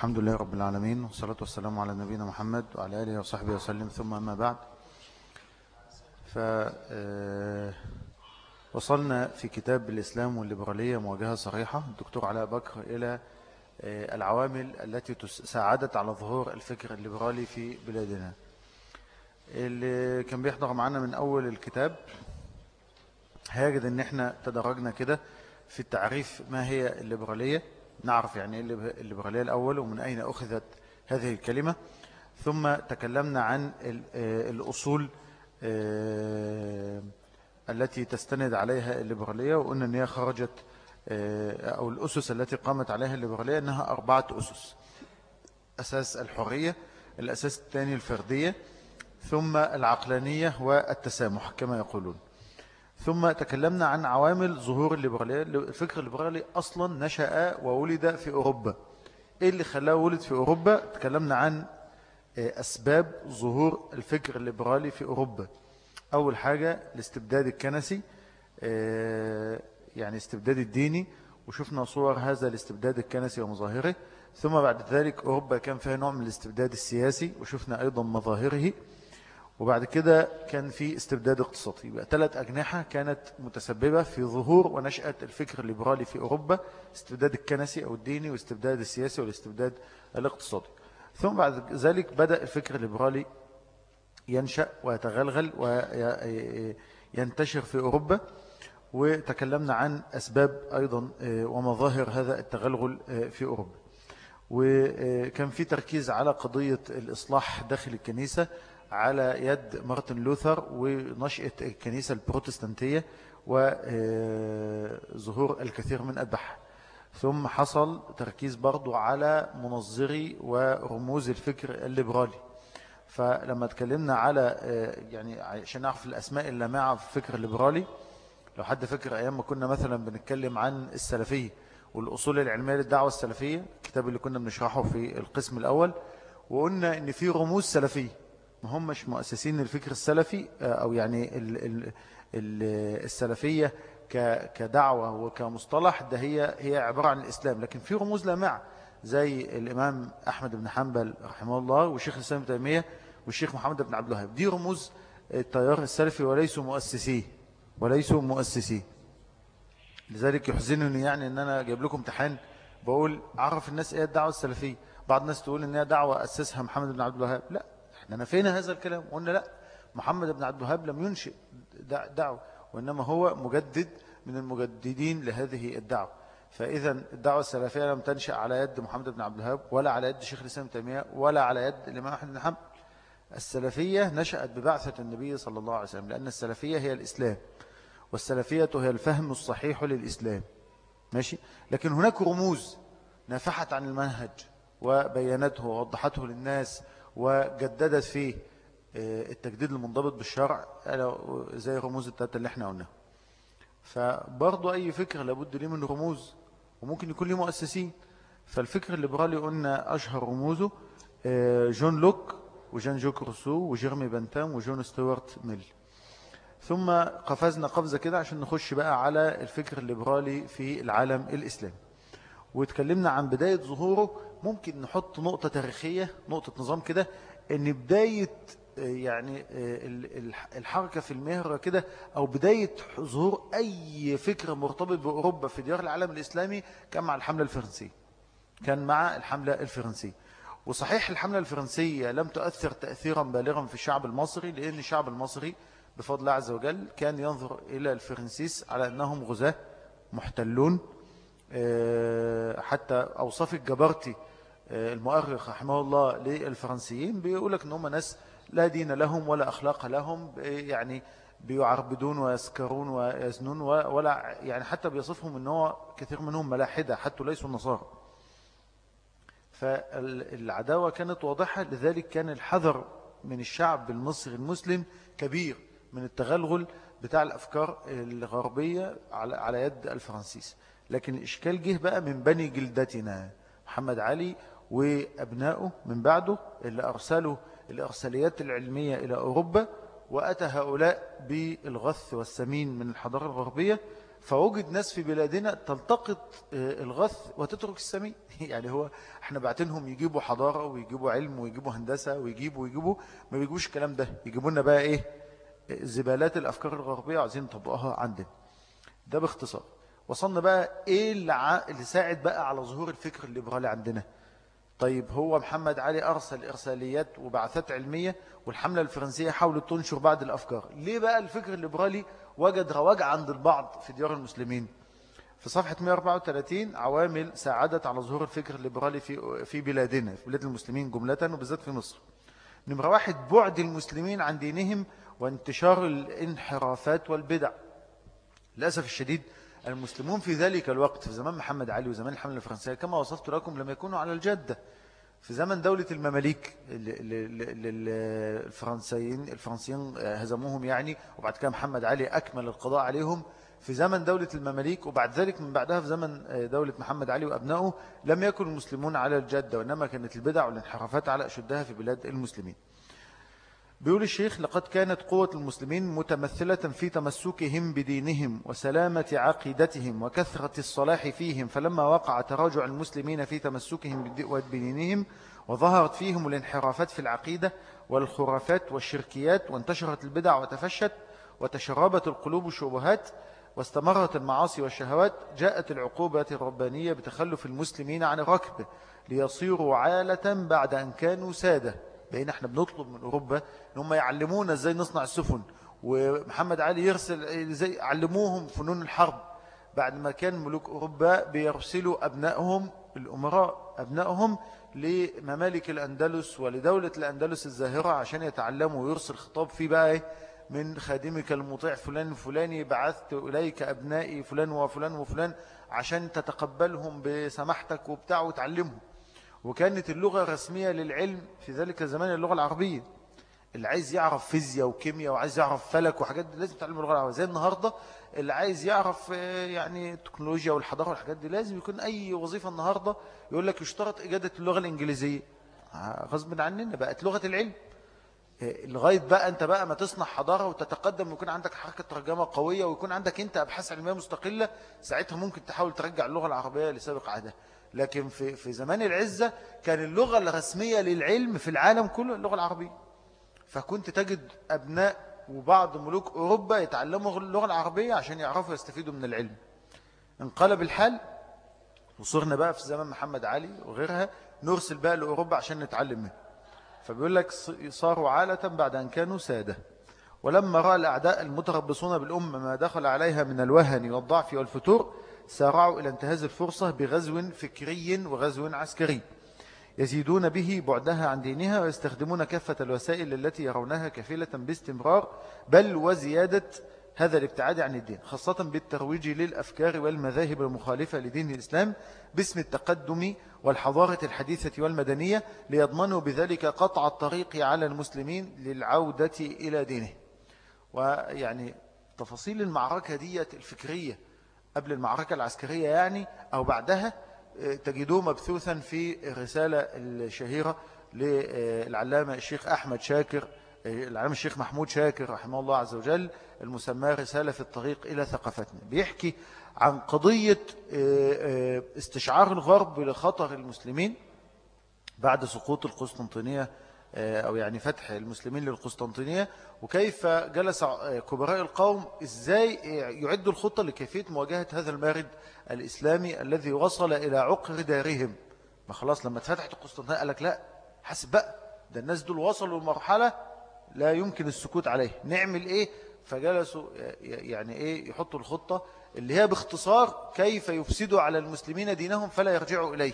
الحمد لله رب العالمين والصلاة والسلام على نبينا محمد وعلى آله وصحبه وسلم. ثم أما بعد ف وصلنا في كتاب الإسلام والليبرالية مواجهة صريحة. الدكتور علاء بكر إلى العوامل التي ساعدت على ظهور الفكر الليبرالي في بلادنا. اللي كان بيحضر معنا من أول الكتاب هيجد أن إحنا تدرجنا كده في التعريف ما هي الليبرالية. نعرف يعني إيه الليبرالية الأول ومن أين أخذت هذه الكلمة. ثم تكلمنا عن الأصول التي تستند عليها الليبرالية وقلنا أن هي خرجت أو الأسس التي قامت عليها الليبرالية أنها أربعة أسس. أساس الحرية الأساس الثاني الفردية ثم العقلانية والتسامح كما يقولون. ثم تكلمنا عن عوامل ظهور الليبرالية الفكر الليبرالي أصلا نشأ وولد في أوروبا. إيه اللي خلاه ولد في أوروبا؟ تكلمنا عن أسباب ظهور الفكر الليبرالي في أوروبا. أول حاجة الاستبداد الكنسي يعني استبداد الديني وشفنا صور هذا الاستبداد الكنسي ومظاهره. ثم بعد ذلك أوروبا كان فيها نوع من الاستبداد السياسي وشفنا أيضا مظاهره. وبعد كده كان في استبداد اقتصادي. يبقى ثلاث أجنحة كانت متسببة في ظهور ونشأة الفكر الليبرالي في أوروبا استبداد الكنسي أو الديني واستبداد السياسي والاستبداد الاقتصادي. ثم بعد ذلك بدأ الفكر الليبرالي ينشأ ويتغلغل وينتشر في أوروبا وتكلمنا عن أسباب أيضا ومظاهر هذا التغلغل في أوروبا. وكان في تركيز على قضية الإصلاح داخل الكنيسة على يد مارتن لوثر ونشأة الكنيسة البروتستانتية وظهور الكثير من أتباعها ثم حصل تركيز برضو على منظري ورموز الفكر الليبرالي. فلما تكلمنا على يعني عشان نعرف الأسماء اللامعة في الفكر الليبرالي لو حد فكر أيام ما كنا مثلا بنتكلم عن السلفية والأصول العلمية للدعوة السلفية الكتاب اللي كنا بنشرحه في القسم الأول وقلنا إن في رموز سلفية. ما همش مؤسسين الفكر السلفي أو يعني ال ال ال السلفية كدعوة وكمصطلح ده هي هي عبارة عن الإسلام. لكن في رموز لامعة زي الإمام أحمد بن حنبل رحمه الله والشيخ الإسلام تيمية والشيخ محمد بن عبد الوهاب. دي رموز التيار السلفي وليسوا مؤسسيه وليسوا مؤسسيه لذلك يحزنني يعني إن أنا جايب لكم امتحان بقول عرف الناس إيه الدعوة السلفية. بعض الناس تقول إن هي دعوة أسسها محمد بن عبد الوهاب. لا. إحنا نفينا هذا الكلام وقلنا لا محمد بن عبد الوهاب لم ينشئ دعوة وإنما هو مجدد من المجددين لهذه الدعوة. فإذا الدعوة السلفية لم تنشأ على يد محمد بن عبد الوهاب ولا على يد شيخ الإسلام تيمية ولا على يد الإمام أحمد بن حنبل. السلفية نشأت ببعثة النبي صلى الله عليه وسلم لأن السلفية هي الإسلام والسلفية هي الفهم الصحيح للإسلام. ماشي؟ لكن هناك رموز نافحت عن المنهج وبينته ووضحته للناس وجددت فيه التجديد المنضبط بالشرع زي رموز التالتة اللي إحنا قلناها. فبرضو أي فكر لابد ليه من رموز وممكن يكون ليه مؤسسين. فالفكر الليبرالي قلنا أشهر رموزه جون لوك وجان جوك روسو وجيرمي بنتام وجون ستيوارت ميل. ثم قفزنا قفزة كده عشان نخش بقى على الفكر الليبرالي في العالم الإسلامي. واتكلمنا عن بداية ظهوره ممكن نحط نقطة تاريخية نقطة نظام كده إن بداية يعني الحركة في المهرة كده أو بداية ظهور أي فكر مرتبط بأوروبا في ديار العالم الإسلامي كان مع الحملة الفرنسية. كان مع الحملة الفرنسية. وصحيح الحملة الفرنسية لم تؤثر تأثيرا بالغا في الشعب المصري لأن الشعب المصري بفضل الله عز وجل كان ينظر إلى الفرنسيس على أنهم غزاة محتلون حتى أوصاف الجبرتي المؤرخ رحمه الله للفرنسيين بيقولك أنهم ناس لا دين لهم ولا أخلاق لهم يعني بيعربدون ويسكرون ويزنون ولا يعني حتى بيصفهم أنه كثير منهم ملاحدة حتى ليسوا النصارى. فالعداوة كانت واضحة لذلك كان الحذر من الشعب المصري المسلم كبير من التغلغل بتاع الأفكار الغربية على يد الفرنسيس. لكن الإشكال جه بقى من بني جلدتنا محمد علي وأبنائه من بعده اللي أرسلوا الأرساليات العلمية إلى أوروبا وأتى هؤلاء بالغث والسمين من الحضارة الغربية. فوجد ناس في بلادنا تلتقط آه، الغث وتترك السمين. يعني هو إحنا بعتنهم يجيبوا حضارة ويجيبوا علم ويجيبوا هندسة ويجيبوا ويجيبوا ما بيجيبوش الكلام ده. يجيبوا لنا بقى إيه؟ زبالات الأفكار الغربية عايزين نطبقها عندنا. ده باختصار. وصلنا بقى إيه اللي ساعد بقى على ظهور الفكر الليبرالي عندنا؟ طيب هو محمد علي أرسل إرساليات وبعثات علمية والحملة الفرنسية حاولت تنشر بعض الأفكار. ليه بقى الفكر الليبرالي وجد رواج عند البعض في ديار المسلمين؟ في صفحة 134 عوامل ساعدت على ظهور الفكر الليبرالي في في بلادنا في بلاد المسلمين جملة وبالذات في مصر. نمرة واحد بعد المسلمين عن دينهم وانتشار الانحرافات والبدع. للأسف الشديد المسلمون في ذلك الوقت في زمان محمد علي وزمان الحملة الفرنسية كما وصفت لكم لم يكونوا على الجدة في زمن دولة المماليك الفرنسيين الفرنسيين هزموهم يعني وبعد كده محمد علي أكمل القضاء عليهم. في زمن دولة المماليك وبعد ذلك من بعدها في زمن دولة محمد علي وأبنائه لم يكن المسلمون على الجدة وإنما كانت البدع والانحرافات على أشدها في بلاد المسلمين. بيقول الشيخ لقد كانت قوة المسلمين متمثلة في تمسكهم بدينهم وسلامة عقيدتهم وكثرة الصلاح فيهم فلما وقع تراجع المسلمين في تمسكهم بدينهم وظهرت فيهم الانحرافات في العقيدة والخرافات والشركيات وانتشرت البدع وتفشت وتشربت القلوب شبهات واستمرت المعاصي والشهوات جاءت العقوبة الربانية بتخلف المسلمين عن الركب ليصيروا عالة بعد أن كانوا سادة. بقينا إحنا بنطلب من أوروبا إن هم يعلمونا إزاي نصنع السفن. ومحمد علي يرسل إزاي علموهم فنون الحرب. بعد ما كان ملوك أوروبا بيرسلوا أبنائهم الأمراء أبنائهم لممالك الأندلس ولدولة الأندلس الزاهرة عشان يتعلموا ويرسل خطاب فيه بقى إيه؟ من خادمك المطيع فلان فلاني بعثت إليك أبنائي فلان وفلان وفلان عشان تتقبلهم بسماحتك وبتاع وتعلمهم. وكانت اللغة الرسمية للعلم في ذلك الزمان اللغة العربية. اللي عايز يعرف فيزياء وكيمياء وعايز يعرف فلك وحاجات دي لازم يتعلم اللغة العربية. زي النهاردة اللي عايز يعرف آه، يعني التكنولوجيا والحضارة والحاجات دي لازم يكون أي وظيفة النهاردة يقول لك يشترط إجادة اللغة الإنجليزية. آه، غصب عننا بقت لغة العلم. آه، لغاية بقى أنت بقى ما تصنع حضارة وتتقدم ويكون عندك حركة ترجمة قوية ويكون عندك أنت أبحاث علمية مستقلة ساعتها ممكن تحاول ترجع اللغة العربية لسابق عهدها. لكن في في زمان العزة كان اللغة الرسمية للعلم في العالم كله اللغة العربية. فكنت تجد أبناء وبعض ملوك أوروبا يتعلموا اللغة العربية عشان يعرفوا يستفيدوا من العلم. انقلب الحال وصرنا بقى في زمان محمد علي وغيرها نرسل بقى لأوروبا عشان نتعلم منه. فبيقول لك صاروا عالة بعد أن كانوا سادة. ولما رأى الأعداء المتربصون بالأمة ما دخل عليها من الوهن والضعف والفتور سارعوا إلى انتهاز الفرصة بغزو فكري وغزو عسكري. يزيدون به بعدها عن دينها ويستخدمون كافة الوسائل التي يرونها كفيلة باستمرار بل وزيادة هذا الابتعاد عن الدين خاصة بالترويج للأفكار والمذاهب المخالفة لدين الإسلام باسم التقدم والحضارة الحديثة والمدنية ليضمنوا بذلك قطع الطريق على المسلمين للعودة إلى دينه. ويعني تفاصيل المعركة دي الفكرية قبل المعركة العسكرية يعني أو بعدها آه، تجدوه مبثوثا في الرسالة الشهيرة للعلامة الشيخ أحمد شاكر آه، العلامة الشيخ محمود شاكر رحمه الله عز وجل المسمى رسالة في الطريق إلى ثقافتنا. بيحكي عن قضية آه، استشعار الغرب لخطر المسلمين بعد سقوط القسطنطينية أو يعني فتح المسلمين للقسطنطينية وكيف جلس كبراء القوم إزاي يعدوا الخطة لكيفية مواجهة هذا المارد الإسلامي الذي وصل إلى عقر دارهم. ما خلاص لما اتفتحت القسطنطينية قال لك لا حسب بقى ده الناس دول وصلوا لمرحلة لا يمكن السكوت عليه نعمل إيه؟ فجلسوا يعني إيه يحطوا الخطة اللي هي باختصار كيف يفسدوا على المسلمين دينهم فلا يرجعوا إليه.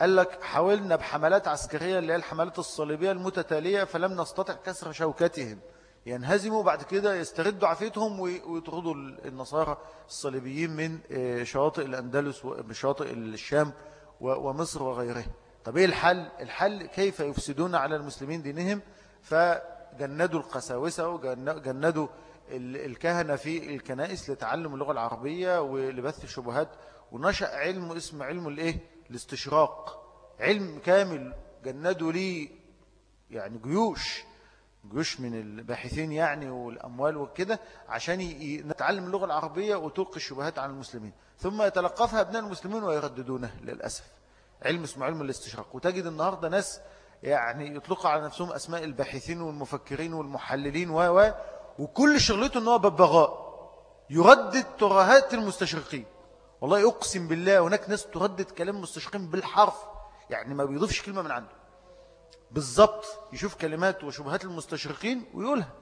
قال لك حاولنا بحملات عسكرية اللي هي الحملات الصليبية المتتالية فلم نستطع كسر شوكتهم. ينهزموا بعد كده يستردوا عافيتهم ويطردوا النصارى الصليبيين من آه، شواطئ الأندلس وشواطئ الشام ومصر وغيره طب إيه الحل؟ الحل كيف يفسدون على المسلمين دينهم؟ فجندوا القساوسة وجندوا الكهنة في الكنائس لتعلم اللغة العربية ولبث الشبهات ونشأ علم اسمه علم الإيه؟ الاستشراق علم كامل جندوا لي يعني جيوش جيوش من الباحثين يعني والأموال وكده عشان نتعلم اللغة العربية وتلقي الشبهات عن المسلمين. ثم يتلقفها أبناء المسلمين ويرددونها للأسف. علم اسمه علم الاستشراق. وتجد النهاردة ناس يعني يطلقوا على نفسهم أسماء الباحثين والمفكرين والمحللين و و وكل شغلته أنه ببغاء يردد ترهات المستشرقين. والله أقسم بالله هناك ناس تردد كلام المستشرقين بالحرف يعني ما بيضيفش كلمة من عنده. بالضبط يشوف كلمات وشبهات المستشرقين ويقولها.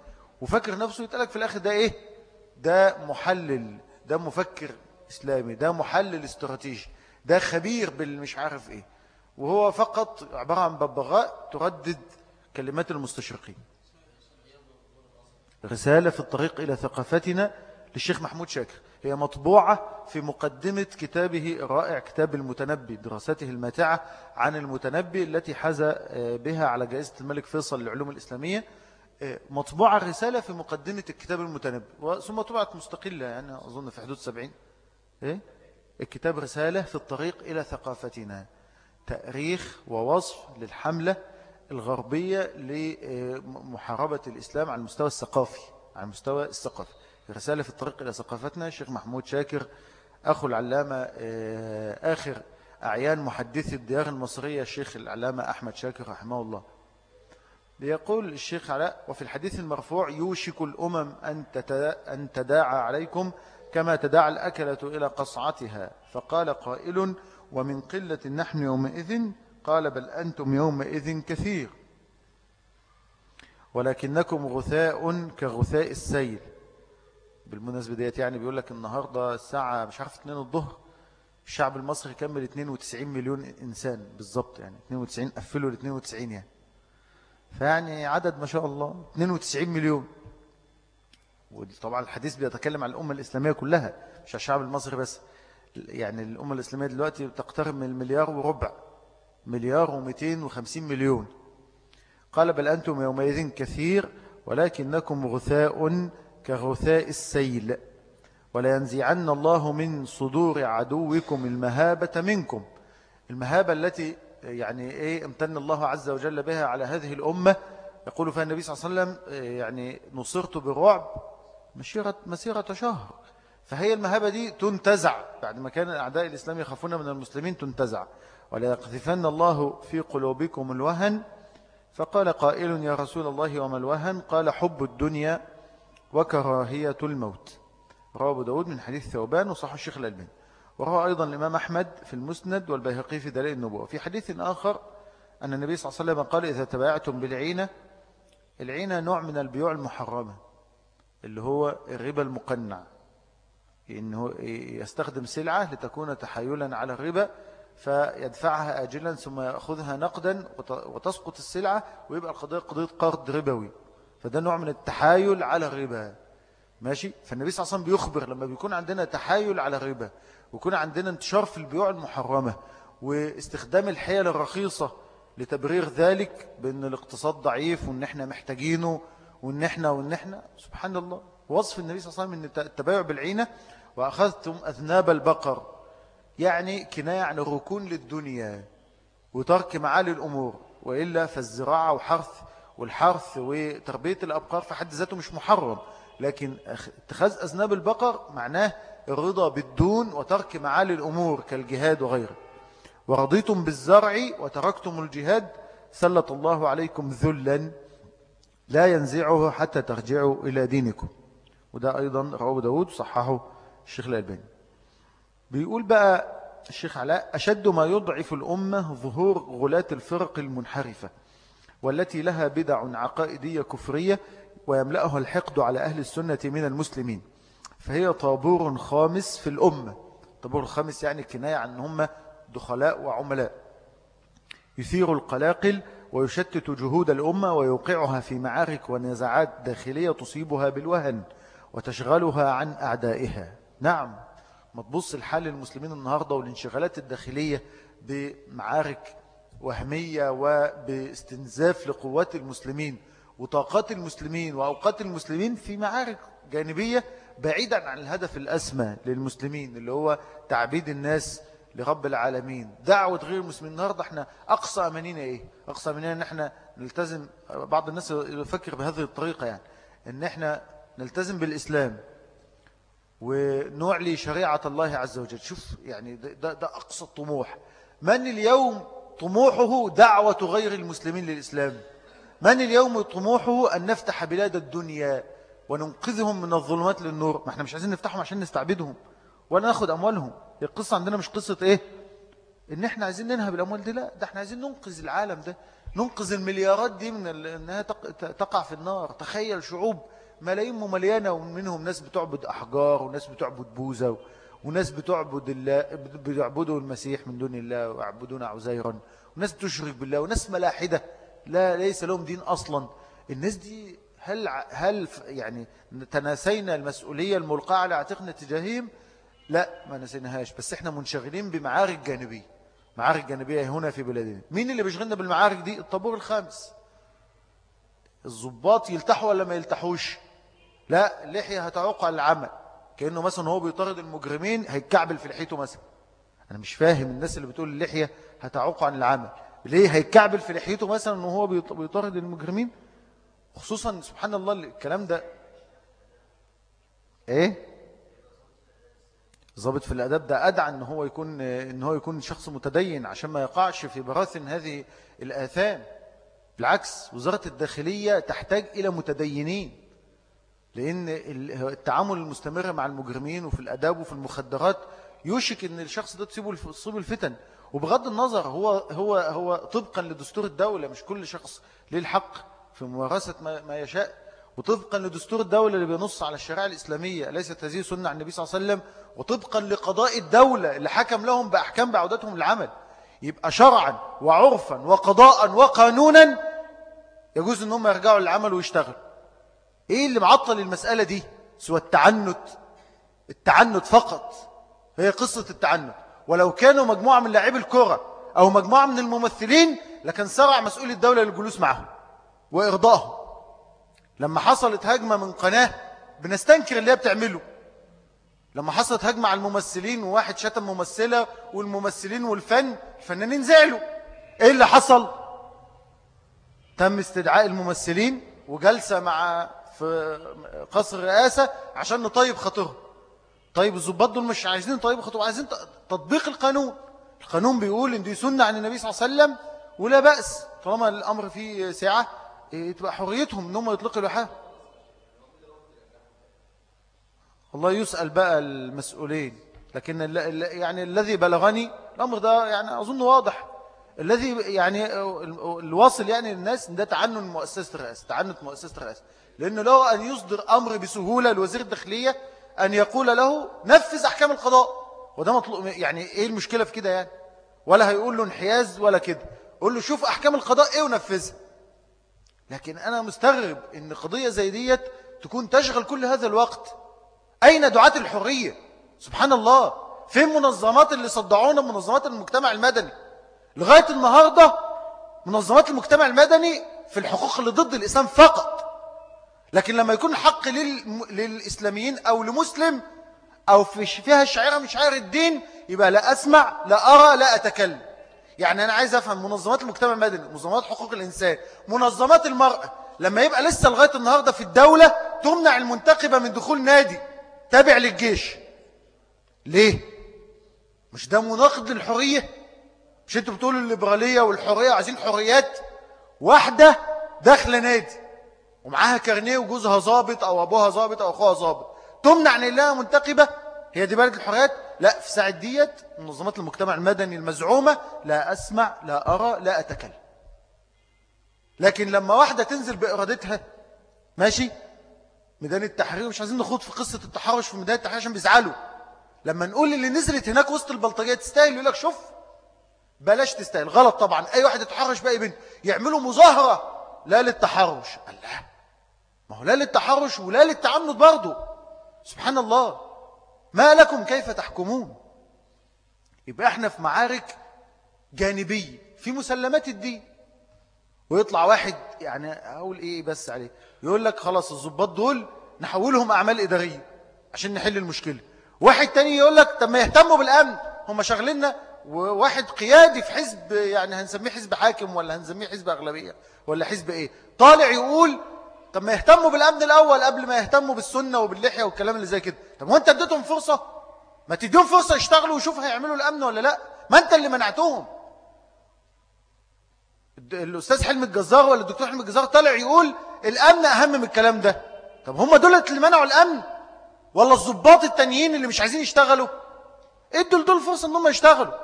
وفكر نفسه يتقلق في الآخر ده إيه؟ ده محلل ده مفكر إسلامي ده محلل استراتيجي ده خبير بالمش عارف إيه. وهو فقط عبارة عن ببغاء تردد كلمات المستشرقين. رسالة في الطريق إلى ثقافتنا للشيخ محمود شاكر. هي مطبوعة في مقدمة كتابه الرائع كتاب المتنبي دراسته الماتعة عن المتنبي التي حاز آه، بها على جائزة الملك فيصل للعلوم الإسلامية. آه، مطبوعة رسالة في مقدمة الكتاب المتنبي ثم طبعت مستقلة يعني أظن في حدود سبعين. إيه؟ الكتاب رسالة في الطريق إلى ثقافتنا. تأريخ ووصف للحملة الغربية لمحاربة الإسلام على المستوى الثقافي على المستوى الثقافي. رسالة في الطريق إلى ثقافتنا الشيخ محمود شاكر أخو العلامة آه، آخر أعيان محدث الديار المصرية الشيخ العلامة أحمد شاكر رحمه الله. يقول الشيخ علاء وفي الحديث المرفوع يوشك الأمم أن تداعى عليكم كما تداعى الأكلة إلى قصعتها فقال قائل ومن قلة نحن يومئذ قال بل أنتم يومئذ كثير ولكنكم غثاء كغثاء السيل. بالمناسبة ديت يعني بيقول لك النهاردة الساعة مش عارف 2 الظهر الشعب المصري كمل 92 مليون إنسان بالضبط يعني 92 قفلوا ل 92 يعني. فيعني عدد ما شاء الله 92 مليون. وطبعا الحديث بيتكلم عن الأمة الإسلامية كلها مش على الشعب المصري بس. يعني الأمة الإسلامية دلوقتي تقترب من المليار وربع مليار ومئتين وخمسين مليون. قال بل أنتم يومئذ كثير ولكنكم غثاء كغثاء السيل ولا ينزعن الله من صدور عدوكم المهابة منكم. المهابة التي يعني إيه امتن الله عز وجل بها على هذه الأمة. يقول فيها النبي صلى الله عليه وسلم يعني نصرت بالرعب مسيرة, مسيرة شهر. فهي المهابة دي تنتزع. بعد ما كان أعداء الإسلام يخافون من المسلمين تنتزع. ولا يقذفن الله في قلوبكم الوهن. فقال قائل يا رسول الله وما الوهن؟ قال حب الدنيا وكراهية الموت. رواه أبو داود من حديث ثوبان وصح الشيخ الألباني. وروى أيضا الإمام أحمد في المسند والبيهقي في دليل النبوة. في حديث آخر أن النبي صلى الله عليه وسلم قال إذا تبايعتم بالعينة العينة نوع من البيوع المحرمة اللي هو الربا المقنع. إنه يستخدم سلعة لتكون تحايلا على الربا فيدفعها آجلا ثم يأخذها نقدا وتسقط السلعة ويبقى القضية قضية قرض ربوي. فده نوع من التحايل على الربا. ماشي؟ فالنبي صلى الله عليه وسلم بيخبر لما بيكون عندنا تحايل على الربا ويكون عندنا انتشار في البيوع المحرمة واستخدام الحيل الرخيصة لتبرير ذلك بأن الاقتصاد ضعيف وأن إحنا محتاجينه وأن إحنا وأن إحنا سبحان الله. وصف النبي صلى الله عليه وسلم أن التبايع بالعينة وأخذتم أذناب البقر يعني كناية عن الركون للدنيا وترك معالي الأمور وإلا فالزراعة وحرث والحرث وتربية الأبقار في حد ذاته مش محرم لكن اتخاذ أذناب البقر معناه الرضا بالدون وترك معالي الأمور كالجهاد وغيره. ورضيتم بالزرع وتركتم الجهاد سلط الله عليكم ذلا لا ينزعه حتى ترجعوا إلى دينكم. وده أيضا رواه داود صححه الشيخ الألباني. بيقول بقى الشيخ علاء أشد ما يضعف الأمة ظهور غلاة الفرق المنحرفة. والتي لها بدع عقائدية كفرية ويملأها الحقد على أهل السنة من المسلمين. فهي طابور خامس في الأمة. طابور خامس يعني كناية عن هم دخلاء وعملاء. يثير القلاقل ويشتت جهود الأمة ويوقعها في معارك ونزاعات داخلية تصيبها بالوهن وتشغلها عن أعدائها. نعم ما تبص الحال المسلمين النهاردة والانشغالات الداخلية بمعارك وهمية وباستنزاف لقوات المسلمين وطاقات المسلمين وأوقات المسلمين في معارك جانبية بعيدا عن الهدف الأسمى للمسلمين اللي هو تعبيد الناس لرب العالمين. دعوة غير المسلمين. النهاردة إحنا أقصى أمانينا إيه؟ أقصى أمانينا أن إحنا نلتزم بعض الناس يفكر بهذه الطريقة يعني أن إحنا نلتزم بالإسلام ونعلي شريعة الله عز وجل. شوف يعني ده, ده أقصى الطموح. من اليوم طموحه دعوة غير المسلمين للإسلام. من اليوم طموحه أن نفتح بلاد الدنيا وننقذهم من الظلمات للنور؟ ما إحنا مش عايزين نفتحهم عشان نستعبدهم ولا ناخد أموالهم. القصة عندنا مش قصة إيه؟ إن إحنا عايزين ننهب الأموال دي لا ده إحنا عايزين ننقذ العالم ده. ننقذ المليارات دي من أنها تقع في النار. تخيل شعوب ملايين مليانة ومنهم ناس بتعبد أحجار وناس بتعبد بوزة وناس بتعبد الله بيعبدوا المسيح من دون الله ويعبدون عزيرا. وناس بتشرك بالله وناس ملاحدة. لا ليس لهم دين أصلا. الناس دي هل هل يعني تناسينا المسؤولية الملقاة على عاتقنا تجاههم؟ لا ما نسيناهاش. بس إحنا منشغلين بمعارك جانبية. معارك جانبية هنا في بلادنا. مين اللي بيشغلنا بالمعارك دي؟ الطابور الخامس. الضباط يلتحوا ولا ما يلتحوش؟ لا اللحية هتعوق على العمل. كأنه مثلا هو بيطارد المجرمين هيتكعبل في لحيته مثلا. أنا مش فاهم الناس اللي بتقول اللحية هتعوق عن العمل. ليه هيتكعبل في لحيته مثلا وهو بيطارد المجرمين؟ خصوصا سبحان الله الكلام ده. إيه؟ ضابط في الأداب ده أدعى أن هو يكون إن هو يكون شخص متدين عشان ما يقعش في براثن هذه الآثام. بالعكس وزارة الداخلية تحتاج إلى متدينين. لأن التعامل المستمر مع المجرمين وفي الأداب وفي المخدرات يوشك أن الشخص ده تصيب الفتن وبغض النظر هو هو هو طبقا لدستور الدولة مش كل شخص له الحق في ممارسة ما يشاء. وطبقا لدستور الدولة اللي بينص على الشريعة الإسلامية ليست هذه سنة عن النبي صلى الله عليه وسلم. وطبقا لقضاء الدولة اللي حكم لهم بأحكام بعودتهم للعمل. يبقى شرعا وعرفا وقضاء وقانونا يجوز إن هم يرجعوا للعمل ويشتغلوا. إيه اللي معطل المسألة دي؟ سوى التعنت. التعنت فقط. هي قصة التعنت. ولو كانوا مجموعة من لاعبي الكرة أو مجموعة من الممثلين لكن سرع مسؤول الدولة للجلوس معهم وإرضائهم. لما حصلت هجمة من قناة بنستنكر اللي هي بتعمله. لما حصلت هجمة على الممثلين وواحد شتم ممثلة والممثلين والفن الفنانين زعلوا. إيه اللي حصل؟ تم استدعاء الممثلين وجلسة مع في قصر الرئاسة عشان نطيب خاطرهم. طيب الزباط دول مش عايزين نطيب خاطرهم عايزين تطبيق القانون. القانون بيقول إن دي سنة عن النبي صلى الله عليه وسلم ولا بأس. طالما الأمر فيه ساعة إيه، تبقى حريتهم إن هم يطلقوا لحاها الله يسأل بقى المسؤولين لكن يعني الذي بلغني الأمر ده يعني أظن واضح. الذي يعني الواصل يعني للناس ده تعنن مؤسسة الرئاسة تعنت مؤسسة الرئاسة. لأنه لو أن يصدر أمر بسهولة لوزير الداخلية أن يقول له نفذ أحكام القضاء. وده مطلوب يعني إيه المشكلة في كده يعني؟ ولا هيقول له انحياز ولا كده. قول له شوف أحكام القضاء إيه ونفذها. لكن أنا مستغرب إن قضية زي ديت تكون تشغل كل هذا الوقت. أين دعاة الحرية؟ سبحان الله. فين منظمات اللي صدعونا؟ منظمات المجتمع المدني. لغاية النهاردة منظمات المجتمع المدني في الحقوق اللي ضد الإسلام فقط. لكن لما يكون حق للإسلاميين أو لمسلم أو في فيها شعيرة من شعائر الدين يبقى لا أسمع لا أرى لا أتكلم. يعني أنا عايز أفهم منظمات المجتمع المدني منظمات حقوق الإنسان منظمات المرأة لما يبقى لسه لغاية النهاردة في الدولة تمنع المنتقبة من دخول نادي تابع للجيش. ليه؟ مش ده مناقض للحرية مش أنتوا بتقولوا الليبرالية والحرية عايزين حريات واحدة داخل نادي. ومعاها كارنيه وجوزها ظابط أو أبوها ظابط أو أخوها ظابط. تمنع إن لها منتقبة. هي دي بلد الحريات؟ لا في ساعة ديت منظمات المجتمع المدني المزعومة لا أسمع لا أرى لا أتكلم. لكن لما واحدة تنزل بإرادتها ماشي؟ ميدان التحرير مش عايزين نخوض في قصة التحرش في ميدان التحرير عشان بيزعلوا. لما نقول اللي نزلت هناك وسط البلطجية تستاهل يقول لك شوف بلاش تستاهل. غلط طبعا. أي واحد يتحرش بأي بنت يعملوا مظاهرة لا للتحرش. الله! ما هو لا للتحرش ولا للتعنت برضه. سبحان الله. ما لكم كيف تحكمون؟ يبقى إحنا في معارك جانبية في مسلمات الدين. ويطلع واحد يعني أقول إيه بس عليه. يقول لك خلاص الضباط دول نحولهم أعمال إدارية عشان نحل المشكلة. واحد تاني يقول لك طب ما يهتموا بالأمن. هم شغلنا وواحد قيادي في حزب يعني هنسميه حزب حاكم ولا هنسميه حزب أغلبية ولا حزب إيه؟ طالع يقول طب ما يهتموا بالأمن الأول قبل ما يهتموا بالسنة وباللحية والكلام اللي زي كده. طب وانت اديتهم فرصة؟ ما تديهم فرصة يشتغلوا ويشوفوا هيعملوا الأمن ولا لأ؟ ما انت اللي منعتهم. الأستاذ حلمي الجزار ولا الدكتور حلمي الجزار طالع يقول الأمن أهم من الكلام ده. طب هم دول اللي منعوا الأمن ولا الضباط التانيين اللي مش عايزين يشتغلوا؟ ادوا لدول فرصة انهم يشتغلوا.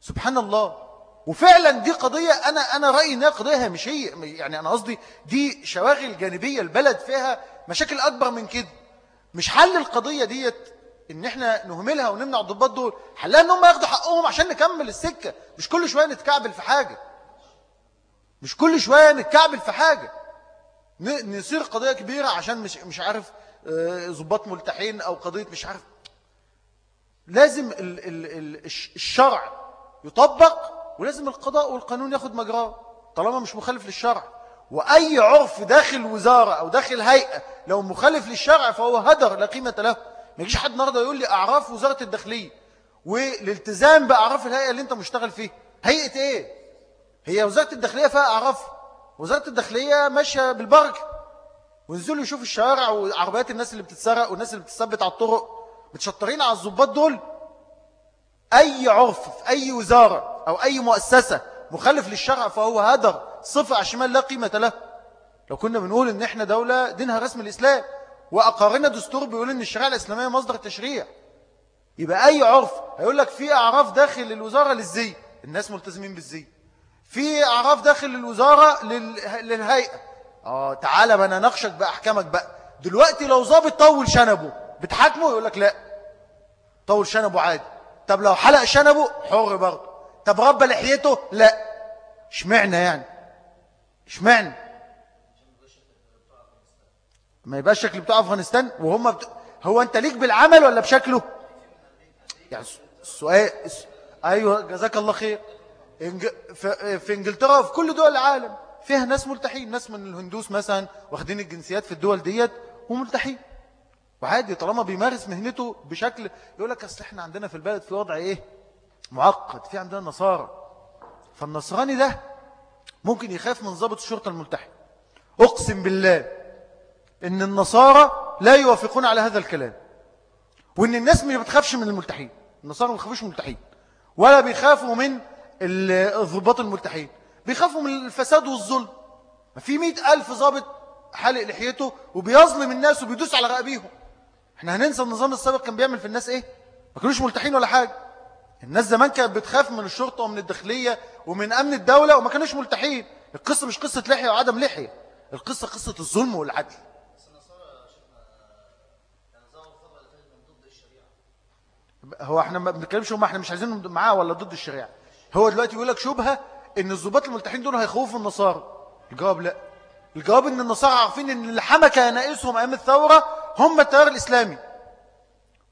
سبحان الله. وفعلا دي قضية أنا, أنا رأيي أنها قضية هامشية يعني أنا قصدي دي شواغل جانبية البلد فيها مشاكل أكبر من كده. مش حل القضية ديت إن إحنا نهملها ونمنع الضباط دول حلها إن هم ياخدوا حقهم عشان نكمل السكة. مش كل شوية نتكعبل في حاجة. مش كل شوية نتكعبل في حاجة. نصير قضية كبيرة عشان مش, مش عارف ضباط آه، ملتحين أو قضية مش عارف. لازم ال ال ال الشرع يطبق ولازم القضاء والقانون ياخد مجراه طالما مش مخالف للشرع. وأي عرف داخل وزارة أو داخل هيئة لو مخالف للشرع فهو هدر لا قيمة له. ما يجيش حد النهارده يقول لي أعراف وزارة الداخلية والالتزام بأعراف الهيئة اللي أنت مشتغل فيه هيئة إيه؟ هي وزارة الداخلية فيها أعراف. وزارة الداخلية ماشية بالبركة ونزلوا يشوفوا الشوارع وعربيات الناس اللي بتتسرق والناس اللي بتثبت على الطرق. متشطرين على الضباط دول. أي عرف في أي وزارة أو أي مؤسسة مخالف للشرع فهو هدر صفة الشمال لا قيمة له. لو كنا بنقول إن إحنا دولة دينها رسم الإسلام وأقارنا دستور بيقول إن الشريعة الإسلامية مصدر التشريع يبقى أي عرف هيقول لك في أعراف داخل الوزارة للزي. الناس ملتزمين بالزي. في أعراف داخل الوزارة للهيئة. آه تعالى ما أنا ناقشك بأحكامك بقى. دلوقتي لو ظابط طول شنبه بتحاكمه؟ يقول لك لا. طول شنبه عادي. طب لو حلق شنبه حر برضه. طب رب لحيته؟ لا. اشمعنى يعني؟ اشمعنى؟ ما يبقاش الشكل بتاع أفغانستان وهم بت... هو أنت ليك بالعمل ولا بشكله؟ يعني السؤال أيوه جزاك الله خير. إنج... في إنجلترا وفي كل دول العالم فيها ناس ملتحين. ناس من الهندوس مثلا واخدين الجنسيات في الدول ديت وملتحين. وعادي طالما بيمارس مهنته بشكل يقول لك أصل إحنا عندنا في البلد في وضع إيه؟ معقد في عندنا نصارى. فالنصراني ده ممكن يخاف من ضابط الشرطة الملتحي. أقسم بالله إن النصارى لا يوافقون على هذا الكلام. وإن الناس ما بتخافش من الملتحين. النصارى ما بيخافوش من الملتحين. ولا بيخافوا من الضباط الملتحين. بيخافوا من الفساد والظلم. في مئة ألف حالق لحيته وبيظلم الناس وبيدوس على رقابيهم إحنا هننسى النظام السابق كان بيعمل في الناس إيه؟ ما كانوش ملتحين ولا حاجة. الناس زمان كانت بتخاف من الشرطة ومن الداخلية ومن أمن الدولة وما كانوش ملتحين. القصة مش قصة لحية وعدم لحية. القصة قصة الظلم والعدل. هو إحنا ما بنتكلمش هم إحنا مش عايزين معاه ولا ضد الشريعة. هو دلوقتي يقول لك شبهة إن الضباط الملتحين دول هيخوفوا النصارى. الجواب لا. الجواب إن النصارى عارفين إن اللي حمى كنائسهم أيام الثورة هم التيار الإسلامي.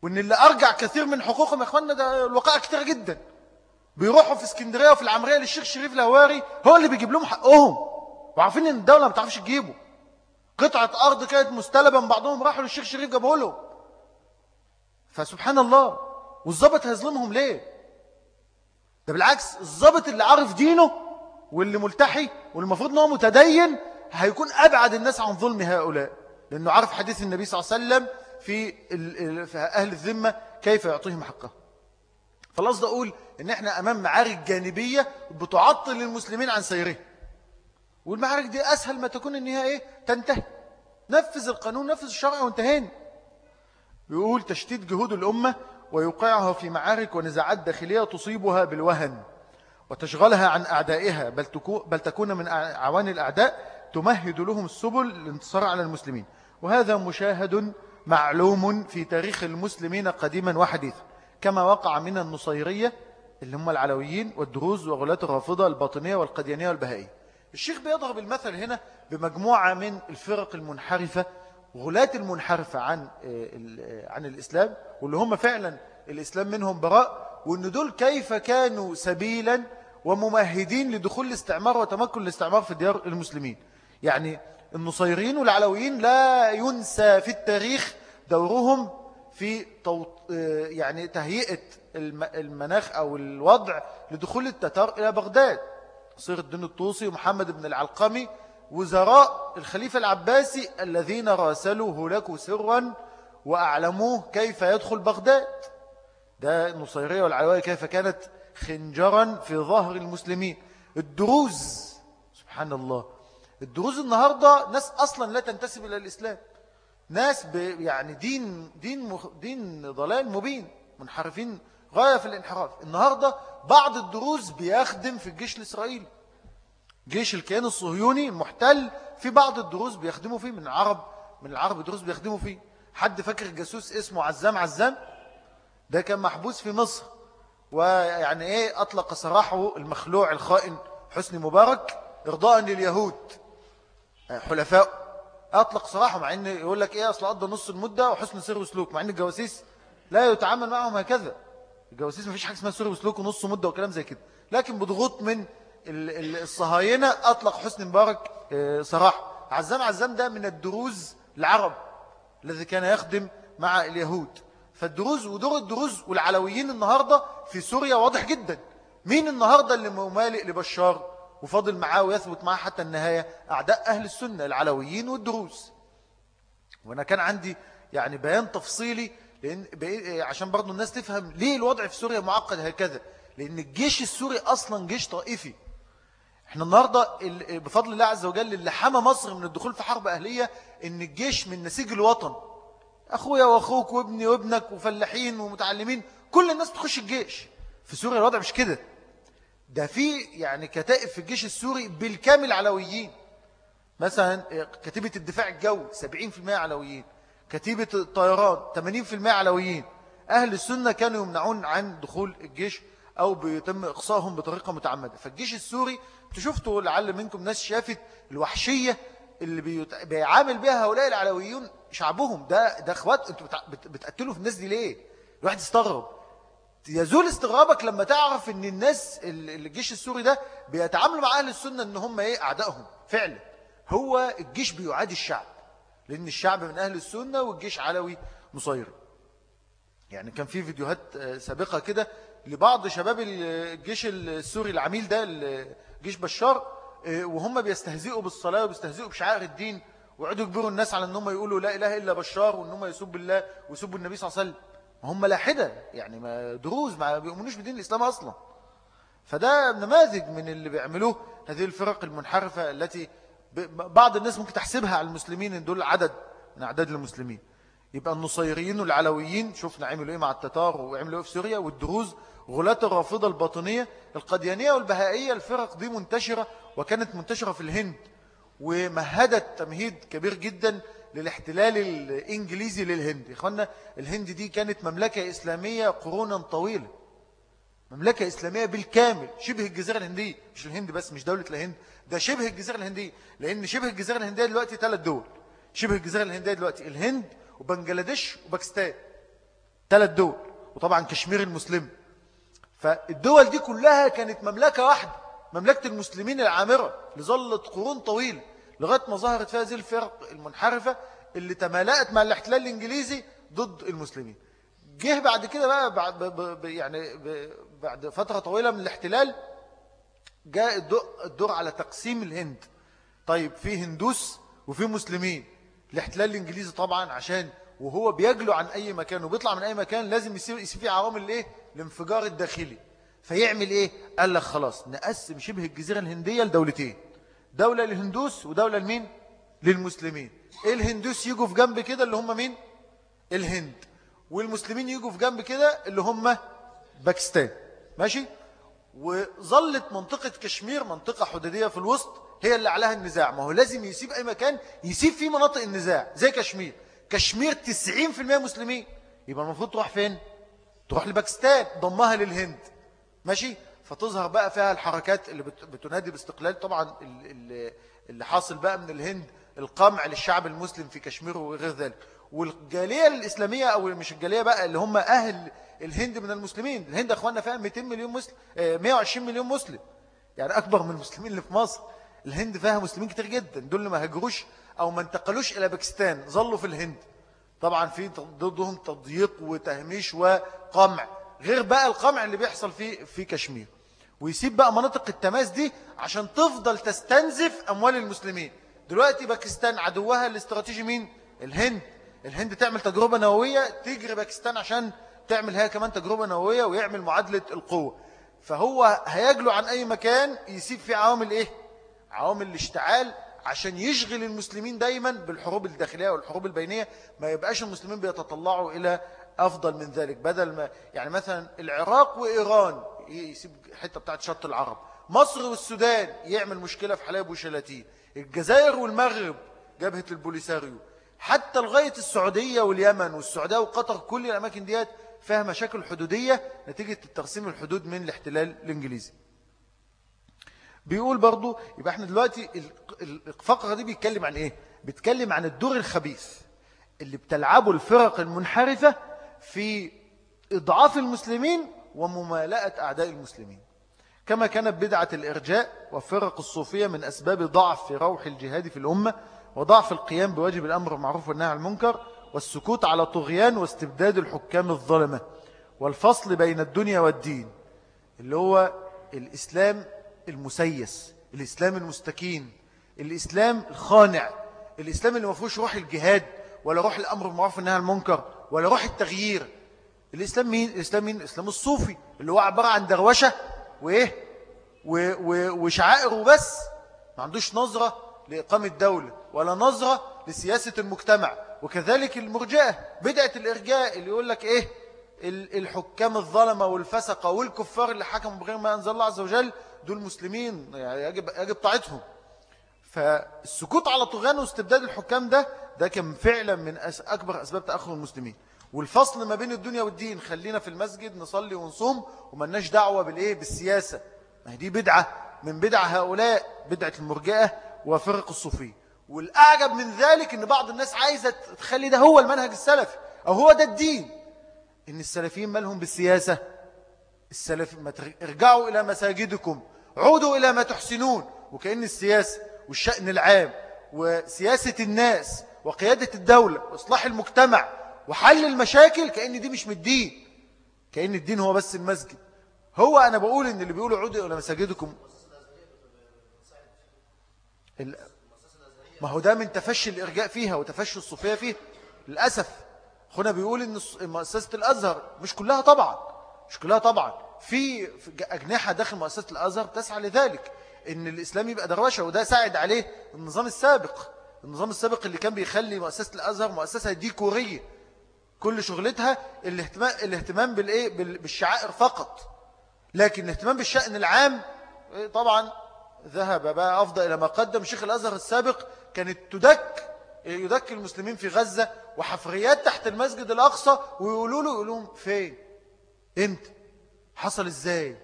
وإن اللي أرجع كثير من حقوقهم يا إخواننا ده الوقائع كتير جدا. بيروحوا في اسكندرية وفي العمرية للشيخ شريف الهواري هو اللي بيجيب لهم حقهم. وعارفين إن الدولة ما بتعرفش تجيبه. قطعة أرض كانت مستلبة من بعضهم راحوا للشيخ شريف جابوه لهم. فسبحان الله. والظابط هيظلمهم ليه؟ ده بالعكس الظابط اللي عارف دينه واللي ملتحي والمفروض إن هو متدين هيكون أبعد الناس عن ظلم هؤلاء. لأنه عارف حديث النبي صلى الله عليه وسلم في, في أهل الذمة كيف يعطيهم حقه. فالقصد أقول إن إحنا أمام معارك جانبية بتعطل المسلمين عن سيره. والمعارك دي أسهل ما تكون إنها إيه؟ تنتهي. نفذ القانون نفذ الشرع وانتهين بيقول تشتيت جهود الأمة ويوقعها في معارك ونزاعات داخلية تصيبها بالوهن وتشغلها عن أعدائها بل, تكون من عوان الأعداء تمهد لهم السبل للانتصار على المسلمين. وهذا مشاهد معلوم في تاريخ المسلمين قديما وحديثا كما وقع من النصيرية اللي هم العلويين والدروز وغلاة الرافضة الباطنية والقديانية والبهائية. الشيخ بيضرب المثل هنا بمجموعة من الفرق المنحرفة غلاة المنحرفة عن آه، عن الإسلام واللي هم فعلا الإسلام منهم براء وأن دول كيف كانوا سبيلا وممهدين لدخول الاستعمار وتمكن الاستعمار في ديار المسلمين. يعني النصيرين والعلويين لا ينسى في التاريخ دورهم في يعني تهيئة المناخ أو الوضع لدخول التتار إلى بغداد. صير الدين الطوسي ومحمد بن العلقمي وزراء الخليفة العباسي الذين راسلوا هولاكو سرا وأعلموه كيف يدخل بغداد. ده النصيرية والعلوية كيف كانت خنجرا في ظهر المسلمين. الدروز سبحان الله الدروز النهاردة ناس أصلا لا تنتسب إلى الإسلام. ناس يعني دين, دين, مخ دين ضلال مبين منحرفين غاية في الانحراف. النهاردة بعض الدروز بيخدم في الجيش الإسرائيلي. جيش الكيان الصهيوني المحتل في بعض الدروز بيخدموا فيه. من العرب من العرب الدروز بيخدموا فيه. حد فاكر جاسوس اسمه عزام عزام؟ ده كان محبوس في مصر. ويعني إيه؟ أطلق سراحه المخلوع الخائن حسني مبارك إرضاء لليهود. حلفاء. أطلق سراحه مع أن يقول لك إيه أصل قضى نص المدة وحسن سر وسلوك مع أن الجواسيس لا يتعامل معهم هكذا. الجواسيس ما فيش حاجة اسمها سر وسلوك ونص مدة وكلام زي كده. لكن بضغوط من الصهاينة أطلق حسني مبارك آه، سراحه عزام عزام ده من الدروز العرب الذي كان يخدم مع اليهود. فالدروز ودور الدروز والعلويين النهاردة في سوريا واضح جدا. مين النهاردة اللي ممالئ لبشار؟ وفضل معاه ويثبت معاه حتى النهاية. أعداء أهل السنة العلويين والدروز وأنا كان عندي يعني بيان تفصيلي لأن عشان برضو الناس تفهم ليه الوضع في سوريا معقد هكذا. لأن الجيش السوري أصلا جيش طائفي. إحنا النهاردة بفضل الله عز وجل اللي حمى مصر من الدخول في حرب أهلية إن الجيش من نسيج الوطن. أخويا وأخوك وابني وابنك وفلاحين ومتعلمين كل الناس بتخش الجيش. في سوريا الوضع مش كده. ده في يعني كتائب في الجيش السوري بالكامل علويين. مثلا كتيبة الدفاع الجوي 70% علويين. كتيبة الطيران 80% علويين. أهل السنة كانوا يمنعون عن دخول الجيش أو بيتم إقصائهم بطريقة متعمدة. فالجيش السوري تشفتوا لعل منكم ناس شافت الوحشية اللي بيعامل بها هؤلاء العلويون شعبهم. ده ده إخوات أنتوا بتقتلوا في الناس دي ليه؟ الواحد استغرب. يزول استغرابك لما تعرف إن الناس الجيش السوري ده بيتعاملوا مع أهل السنة إن هم إيه أعدائهم. فعلا. هو الجيش بيعادي الشعب لأن الشعب من أهل السنة والجيش علوي مصيري. يعني كان في فيديوهات آه، سابقة كده لبعض شباب الجيش السوري العميل ده جيش بشار آه، وهم بيستهزئوا بالصلاة وبيستهزئوا بشعائر الدين ويقعدوا يجبروا الناس على انهم يقولوا لا إله إلا بشار وانهم يسبوا الله ويسبوا النبي صلى الله عليه وسلم. هم لاحدة يعني ما دروز ما بيؤمنوش بدين الإسلام أصلا. فده نماذج من اللي بيعملوه هذه الفرق المنحرفة التي بعض الناس ممكن تحسبها على المسلمين إن دول عدد من أعداد المسلمين. يبقى النصيريين والعلويين شفنا عملوا إيه مع التتار وعملوا إيه في سوريا والدروز غلاة الرافضة الباطنية القديانية والبهائية الفرق دي منتشرة وكانت منتشرة في الهند ومهدت تمهيد كبير جدا للاحتلال الإنجليزي للهند. إخوانا الهند دي كانت مملكة إسلامية قرونا طويلة. مملكة إسلامية بالكامل شبه الجزيرة الهندية. مش الهند بس مش دولة الهند. ده شبه الجزيرة الهندية لأن شبه الجزيرة الهندية دلوقتي ثلاث دول. شبه الجزيرة الهندية دلوقتي الهند وبنجلاديش وباكستان. ثلاث دول وطبعا كشمير المسلم فالدول دي كلها كانت مملكة واحدة مملكة المسلمين العامرة لظلت قرون طويلة. لغاية ما ظهرت فيها هذه الفرق المنحرفة اللي تمالأت مع الاحتلال الإنجليزي ضد المسلمين. جه بعد كده بقى بعد يعني بعد فترة طويلة من الاحتلال جاء الدور على تقسيم الهند. طيب في هندوس وفي مسلمين. الاحتلال الإنجليزي طبعا عشان وهو بيجلو عن أي مكان وبيطلع من أي مكان لازم يصير فيه عوامل الإيه؟ الانفجار الداخلي. فيعمل إيه؟ قال لك خلاص نقسم شبه الجزيرة الهندية لدولتين. دولة للهندوس ودولة لمين؟ للمسلمين. إيه الهندوس يجوا في جنب كده اللي هم مين؟ الهند. والمسلمين يجوا في جنب كده اللي هم باكستان. ماشي؟ وظلت منطقة كشمير منطقة حدودية في الوسط هي اللي عليها النزاع. ما هو لازم يسيب أي مكان يسيب فيه مناطق النزاع زي كشمير. كشمير 90% مسلمين. يبقى المفروض تروح فين؟ تروح لباكستان ضمها للهند. ماشي؟ فتظهر بقى فيها الحركات اللي بتنادي باستقلال طبعا اللي حاصل بقى من الهند القمع للشعب المسلم في كشمير وغير ذلك. والجالية الإسلامية أو مش الجالية بقى اللي هم أهل الهند من المسلمين. الهند أخواننا فيها 200 مليون مسلم 120 آه، مليون مسلم. يعني أكبر من المسلمين اللي في مصر. الهند فيها مسلمين كتير جدا. دول ما هجروش أو ما انتقلوش إلى باكستان ظلوا في الهند. طبعا في ضدهم تضييق وتهميش وقمع. غير بقى القمع اللي بيحصل في في كشمير. ويسيب بقى مناطق التماس دي عشان تفضل تستنزف أموال المسلمين. دلوقتي باكستان عدوها الاستراتيجي مين؟ الهند. الهند تعمل تجربة نووية تجري باكستان عشان تعمل هي كمان تجربة نووية ويعمل معادلة القوة. فهو هيجلو عن أي مكان يسيب فيه عوامل إيه؟ عوامل الاشتعال عشان يشغل المسلمين دايما بالحروب الداخلية والحروب البينية. ما يبقاش المسلمين بيتطلعوا إلى أفضل من ذلك. بدل ما يعني مثلا العراق وإيران يسيب حتة بتاعت شط العرب. مصر والسودان يعمل مشكلة في حلايب وشلاتين. الجزائر والمغرب جبهة البوليساريو. حتى لغاية السعودية واليمن والسعودية وقطر كل الأماكن ديت فيها مشاكل حدودية نتيجة التقسيم الحدود من الاحتلال الإنجليزي. بيقول برضو يبقى إحنا دلوقتي الفقرة دي بيتكلم عن إيه؟ بيتكلم عن الدور الخبيث اللي بتلعبه الفرق المنحرفة في إضعاف المسلمين وممالأة أعداء المسلمين. كما كانت بدعة الإرجاء وفرق الصوفية من أسباب ضعف روح الجهاد في الأمة وضعف القيام بواجب الأمر المعروف والنهي عن المنكر والسكوت على طغيان واستبداد الحكام الظلمة والفصل بين الدنيا والدين اللي هو الإسلام المسيس الإسلام المستكين الإسلام الخانع الإسلام اللي ما فيهوش روح الجهاد ولا روح الأمر المعروف والنهي عن المنكر ولا روح التغيير. الإسلام مين؟ الإسلام مين؟ الإسلام الصوفي اللي هو عبارة عن دروشة وإيه؟ وشعائر وبس ما عندوش نظرة لإقامة دولة ولا نظرة لسياسة المجتمع وكذلك المرجئة بدعة الإرجاء اللي يقول لك إيه الحكام الظلمة والفسقة والكفار اللي حكموا بغير ما أنزل الله عز وجل دول مسلمين يعني يجب, يجب طاعتهم فالسكوت على طغيان واستبداد الحكام ده ده كان فعلا من أكبر أسباب تأخر المسلمين والفصل ما بين الدنيا والدين. خلينا في المسجد نصلي ونصوم وملناش دعوة بالإيه؟ بالسياسة. ما دي بدعة. من بدع هؤلاء بدعة المرجئة وفرق الصوفية. والأعجب من ذلك أن بعض الناس عايزة تخلي ده هو المنهج السلفي. أو هو ده الدين. إن السلفيين مالهم بالسياسة؟ السلف ما ارجعوا إلى مساجدكم. عودوا إلى ما تحسنون. وكأن السياسة والشأن العام وسياسة الناس وقيادة الدولة وإصلاح المجتمع وحل المشاكل كأن دي مش من الدين. كأن الدين هو بس المسجد. هو أنا بقول إن اللي بيقولوا عودوا إلى مساجدكم. ما هو ده من تفشي الإرجاء فيها وتفشي الصوفية فيها. للأسف. هنا بيقول إن مؤسسة الأزهر مش كلها طبعا. مش كلها طبعا. في أجنحة داخل مؤسسة الأزهر تسعى لذلك. إن الإسلام يبقى دروشة وده ساعد عليه النظام السابق. النظام السابق اللي كان بيخلي مؤسسة الأزهر مؤسسة ديكورية. كل شغلتها الاهتمام, الاهتمام بالإيه؟ بالشعائر فقط. لكن الاهتمام بالشأن العام إيه، طبعا ذهب بقى أفضل إلى ما قدم شيخ الأزهر السابق كانت تدك يدك المسلمين في غزة وحفريات تحت المسجد الأقصى ويقولوا له يقولوا لهم فين؟ إمتى؟ حصل إزاي؟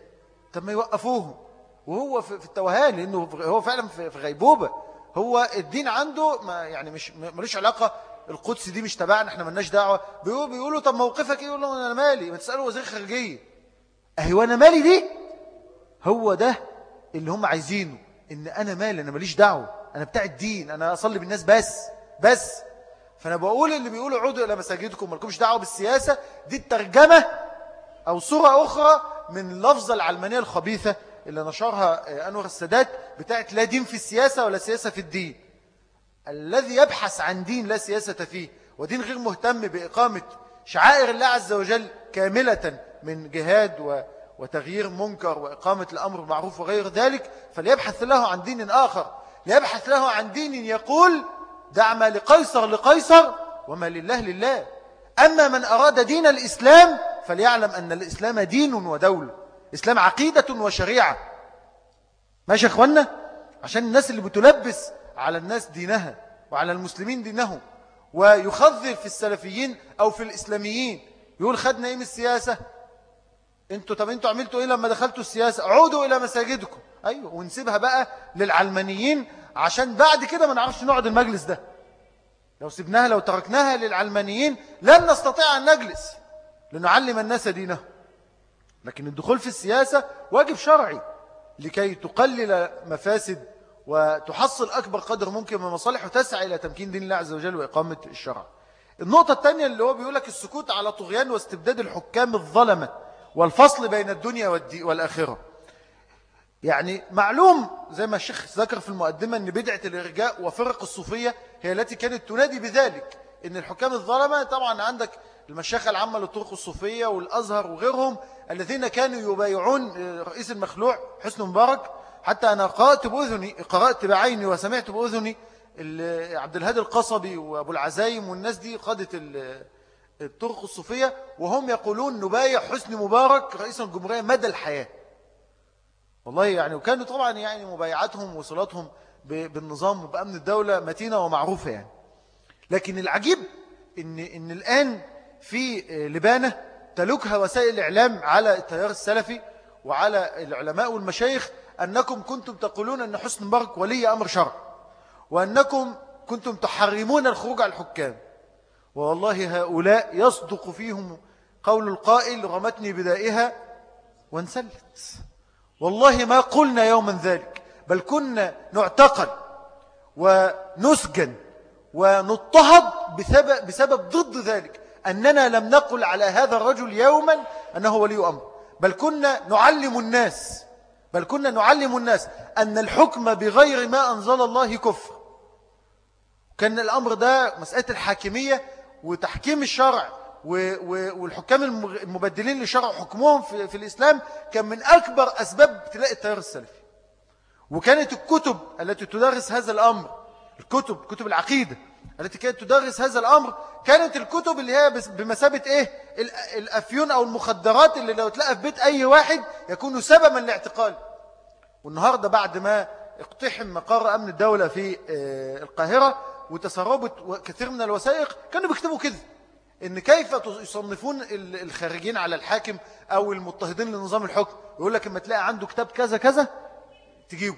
طب ما يوقفوهم. وهو في التوهان لأنه هو فعلا في غيبوبة. هو الدين عنده ما يعني مش ملوش علاقة القدس دي مش تبعنا إحنا ملناش دعوة. بيقولوا, بيقولوا طب موقفك إيه؟ يقول له أنا مالي. ما تسأله وزير خارجية. أهي وأنا مالي دي؟ هو ده اللي هم عايزينه. إن أنا مالي أنا ماليش دعوة. أنا بتاع الدين أنا أصلي بالناس بس. بس. فأنا بقول اللي بيقولوا عودوا إلى مساجدكم مالكمش دعوة بالسياسة. دي الترجمة أو صورة أخرى من اللفظة العلمانية الخبيثة اللي نشرها أنور السادات بتاعت لا دين في السياسة ولا سياسة في الدين. الذي يبحث عن دين لا سياسة فيه ودين غير مهتم بإقامة شعائر الله عز وجل كاملة من جهاد وتغيير منكر وإقامة الأمر المعروف وغير ذلك فليبحث له عن دين آخر. ليبحث له عن دين يقول دع ما لقيصر لقيصر وما لله لله أما من أراد دين الإسلام فليعلم أن الإسلام دين ودولة إسلام عقيدة وشريعة. ماشي يا أخوانا عشان الناس اللي بتلبس على الناس دينها وعلى المسلمين دينهم ويخذل في السلفيين أو في الإسلاميين. يقول خدنا إيه من السياسة؟ أنتوا طب أنتوا عملتوا إيه لما دخلتوا السياسة؟ عودوا إلى مساجدكم. أيوة ونسيبها بقى للعلمانيين عشان بعد كده ما نعرفش نقعد المجلس ده. لو سبناها لو تركناها للعلمانيين لن نستطيع أن نجلس لنعلم الناس دينهم. لكن الدخول في السياسة واجب شرعي لكي تقلل مفاسد وتحصل أكبر قدر ممكن من مصالح وتسعى إلى تمكين دين الله عز وجل وإقامة الشرع. النقطة الثانية اللي هو بيقول لك السكوت على طغيان واستبداد الحكام الظلمة والفصل بين الدنيا والآخرة. يعني معلوم زي ما الشيخ ذكر في المقدمة أن بدعة الإرجاء وفرق الصوفية هي التي كانت تنادي بذلك. أن الحكام الظلمة طبعا عندك المشايخ العامة للطرق الصوفية والأزهر وغيرهم الذين كانوا يبايعون رئيس المخلوع حسن مبارك حتى أنا قرأت بأذني قرأت بعيني وسمعت بأذني عبد الهادي القصبي وأبو العزايم والناس دي قادة الطرق الصوفية وهم يقولون نبايع حسن مبارك رئيس الجمهورية مدى الحياة. والله يعني وكانوا طبعا يعني مبايعاتهم وصلاتهم بالنظام وبأمن الدولة متينة ومعروفة يعني. لكن العجيب إن, إن الآن في لبانة تلوكها وسائل الإعلام على التيار السلفي وعلى العلماء والمشايخ أنكم كنتم تقولون أن حسن مبارك ولي أمر شرع وأنكم كنتم تحرمون الخروج على الحكام. والله هؤلاء يصدق فيهم قول القائل رمتني بدائها وانسلت. والله ما قلنا يوما ذلك بل كنا نعتقل ونسجن ونضطهد بسبب, بسبب ضد ذلك أننا لم نقل على هذا الرجل يوما أنه ولي أمر بل كنا نعلم الناس بل كنا نعلم الناس أن الحكم بغير ما أنزل الله كفر. كان الأمر ده مسألة الحاكمية وتحكيم الشرع والحكام المبدلين لشرع حكمهم في, الإسلام كان من أكبر أسباب تلاقي التيار السلفي. وكانت الكتب التي تدرس هذا الأمر الكتب كتب العقيدة التي كانت تدرس هذا الأمر كانت الكتب اللي هي بمثابة إيه؟ الأفيون أو المخدرات اللي لو تلاقى في بيت أي واحد يكون سببا لاعتقال والنهاردة بعد ما اقتحم مقر أمن الدولة في آه، القاهرة وتسربت كثير من الوثائق كانوا بيكتبوا كده إن كيف يصنفون الخارجين على الحاكم أو المضطهدين لنظام الحكم؟ يقول لك اما تلاقي عنده كتاب كذا كذا تجيبه.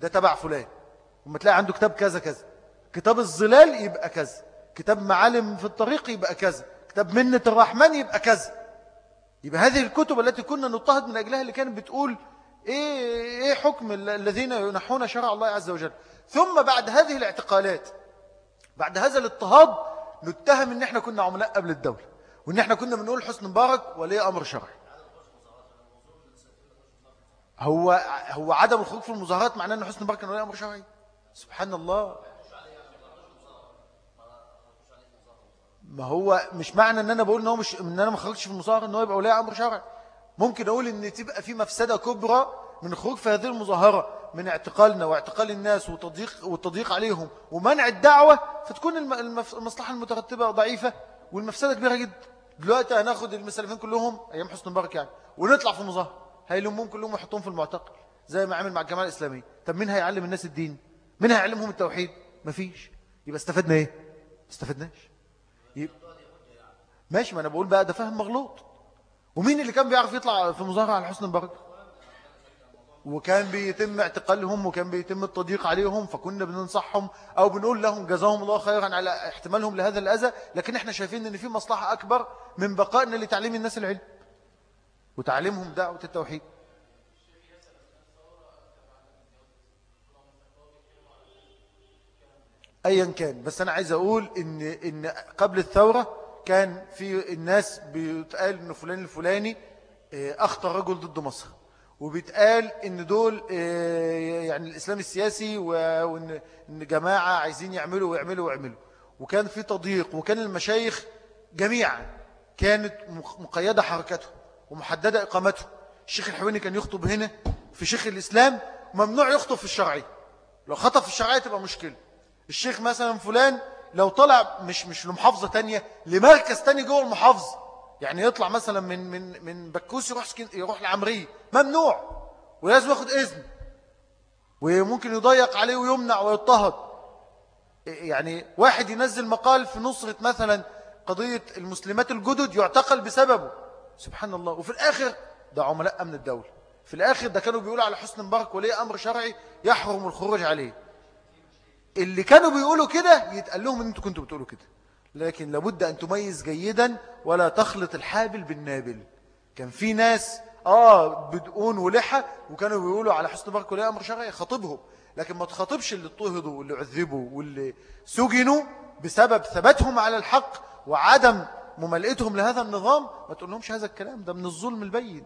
ده تبع فلان. وما تلاقي عنده كتاب كذا كذا. كتاب الظلال يبقى كذا كتاب معالم في الطريق يبقى كذا كتاب منة الرحمن يبقى كذا. يبقى هذه الكتب التي كنا نضطهد من أجلها اللي كانت بتقول إيه, إيه حكم الذين ينحون شرع الله عز وجل. ثم بعد هذه الاعتقالات بعد هذا الاضطهاد نتهم إن إحنا كنا عملاء قبل الدولة وإن إحنا كنا بنقول حسن مبارك وليه أمر شرعي. هو هو عدم الخروج في المظاهرات معناه إن حسن مبارك كان وليه أمر شرعي؟ سبحان الله. ما هو مش معنى إن أنا بقول إن هو مش إن أنا ما خرجتش في المظاهره إن هو يبقى ولي أمر شرعي. ممكن أقول إن تبقى في مفسدة كبرى من الخروج في هذه المظاهرة من اعتقالنا واعتقال الناس وتضييق والتضييق عليهم ومنع الدعوة فتكون المصلحة المترتبة ضعيفة والمفسدة كبيرة جدا. دلوقتي هناخد المسلمين كلهم أيام حسن مبارك يعني ونطلع في مظاهره هيلمهم كلهم ويحطهم في المعتقل زي ما عمل مع الجماعة الإسلامية. طب مين هيعلم الناس الدين؟ مين هيعلمهم التوحيد؟ مفيش. يبقى استفدنا إيه؟ استفدناش. ماشي ما أنا بقول بقى ده فهم مغلوط. ومين اللي كان بيعرف يطلع في مظاهرة على حسن مبارك؟ وكان بيتم اعتقالهم وكان بيتم التضييق عليهم فكنا بننصحهم أو بنقول لهم جزاهم الله خيرا على احتمالهم لهذا الأذى لكن إحنا شايفين إن في مصلحة أكبر من بقائنا لتعليم الناس العلم. وتعليمهم دعوة التوحيد. أيا كان. بس أنا عايز أقول إن, إن قبل الثورة كان في الناس بيتقال إن فلان الفلاني آه، أخطر رجل ضد مصر. وبيتقال إن دول آه، يعني الإسلام السياسي وإن جماعة عايزين يعملوا ويعملوا ويعملوا. وكان في تضييق وكان المشايخ جميعا كانت مقيدة حركته ومحددة إقامته الشيخ الحويني كان يخطب هنا في شيخ الإسلام ممنوع يخطب في الشرعية. لو خطب في الشرعية تبقى مشكلة. الشيخ مثلا فلان لو طلع مش مش لمحافظة تانية لمركز تاني جوه المحافظة. يعني يطلع مثلا من من من بكوس يروح سكين يروح لعمرية. ممنوع. ولازم ياخد إذن. وممكن يضيق عليه ويمنع ويضطهد. يعني واحد ينزل مقال في نصرة مثلا قضية المسلمات الجدد يعتقل بسببه. سبحان الله. وفي الآخر ده عملاء أمن الدولة. في الآخر ده كانوا بيقولوا على حسن مبارك وليه أمر شرعي يحرم الخروج عليه. اللي كانوا بيقولوا كده يتقال لهم إن أنتوا كنتوا بتقولوا كده. لكن لابد أن تميز جيدا ولا تخلط الحابل بالنابل. كان في ناس آه بدقون ولحى وكانوا بيقولوا على حسن بركة ولا أمر شرعي خاطبهم لكن ما تخاطبش اللي اضطهدوا واللي عذبوا واللي سجنوا بسبب ثباتهم على الحق وعدم مملئتهم لهذا النظام ما تقول لهمش هذا الكلام. ده من الظلم البين.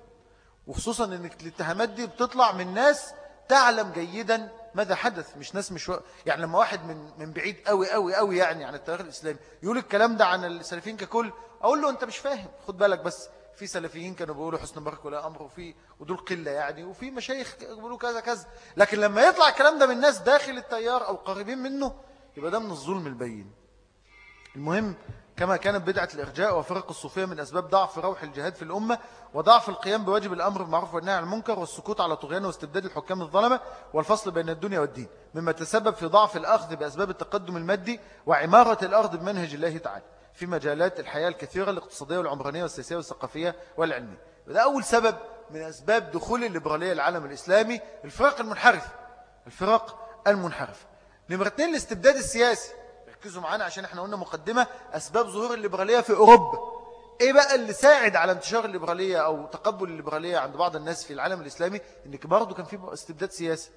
وخصوصا ان الاتهامات دي بتطلع من ناس تعلم جيدا ماذا حدث؟ مش ناس مش و... يعني لما واحد من من بعيد قوي قوي قوي يعني عن التاريخ الإسلامي يقول الكلام ده عن السلفيين ككل أقول له أنت مش فاهم خد بالك بس في سلفيين كانوا بيقولوا حسن مبارك ولا أمر وفي ودول قلة يعني وفي مشايخ بيقولوا كذا كذا لكن لما يطلع الكلام ده من ناس داخل التيار أو قريبين منه يبقى ده من الظلم البين. المهم كما كانت بدعة الإرجاء وفرق الصوفية من أسباب ضعف روح الجهاد في الأمة وضعف القيام بواجب الأمر بالمعروف والنهي عن المنكر والسكوت على طغيان واستبداد الحكام الظلمة والفصل بين الدنيا والدين مما تسبب في ضعف الأخذ بأسباب التقدم المادي وعمارة الأرض بمنهج الله تعالى في مجالات الحياة الكثيرة الاقتصادية والعمرانية والسياسية والثقافية والعلمية. وده أول سبب من أسباب دخول الليبرالية العالم الإسلامي الفرق المنحرفة الفرق المنحرفة نمرة اثنين الاستبداد السياسي. ركزوا معانا عشان إحنا قلنا مقدمة أسباب ظهور الليبرالية في أوروبا. إيه بقى اللي ساعد على انتشار الليبرالية أو تقبل الليبرالية عند بعض الناس في العالم الإسلامي؟ ان برضه كان في استبداد سياسي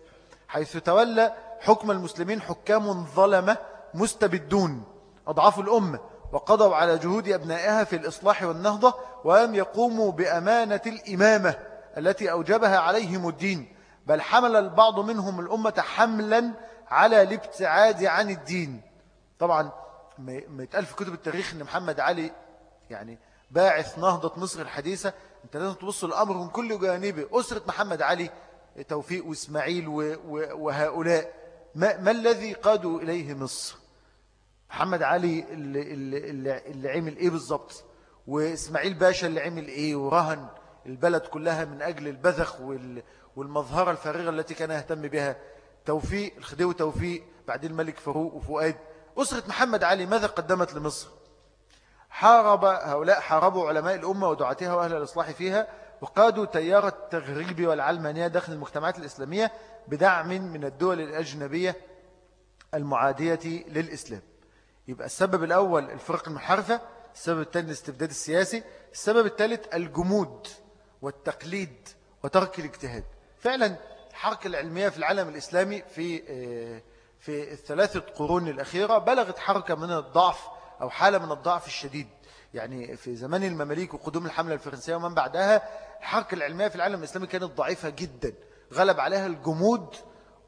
حيث تولى حكم المسلمين حكام ظلمة مستبدون أضعاف الأمة وقضوا على جهود أبنائها في الإصلاح والنهضة ولم يقوموا بأمانة الإمامة التي أوجبها عليهم الدين بل حمل البعض منهم الأمة حملا على الابتعاد عن الدين. طبعا ما يتقال في كتب التاريخ إن محمد علي يعني باعث نهضة مصر الحديثة. أنت لازم تبص الأمر من كل جانبه. أسرة محمد علي توفيق وإسماعيل وهؤلاء. ما, ما الذي قادوا إليه مصر؟ محمد علي اللي, اللي, اللي عمل إيه بالضبط وإسماعيل باشا اللي عمل إيه؟ ورهن البلد كلها من أجل البذخ والمظهرة الفارغة التي كان يهتم بها. توفيق الخديوي توفيق بعدين الملك فاروق وفؤاد. أسرة محمد علي ماذا قدمت لمصر؟ حارب هؤلاء حاربوا علماء الأمة ودعاتها وأهل الإصلاح فيها وقادوا تيار التغريب والعلمانية داخل المجتمعات الإسلامية بدعم من الدول الأجنبية المعادية للإسلام. يبقى السبب الأول الفرق المحرفة السبب الثاني الاستبداد السياسي السبب الثالث الجمود والتقليد وترك الاجتهاد. فعلا الحركة العلمية في العالم الإسلامي في آه، في الثلاثة قرون الأخيرة بلغت حركة من الضعف أو حالة من الضعف الشديد. يعني في زمان المماليك وقدوم الحملة الفرنسية ومن بعدها الحركة العلمية في العالم الإسلامي كانت ضعيفة جدا. غلب عليها الجمود